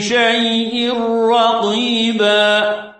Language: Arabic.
شيء رقيبا.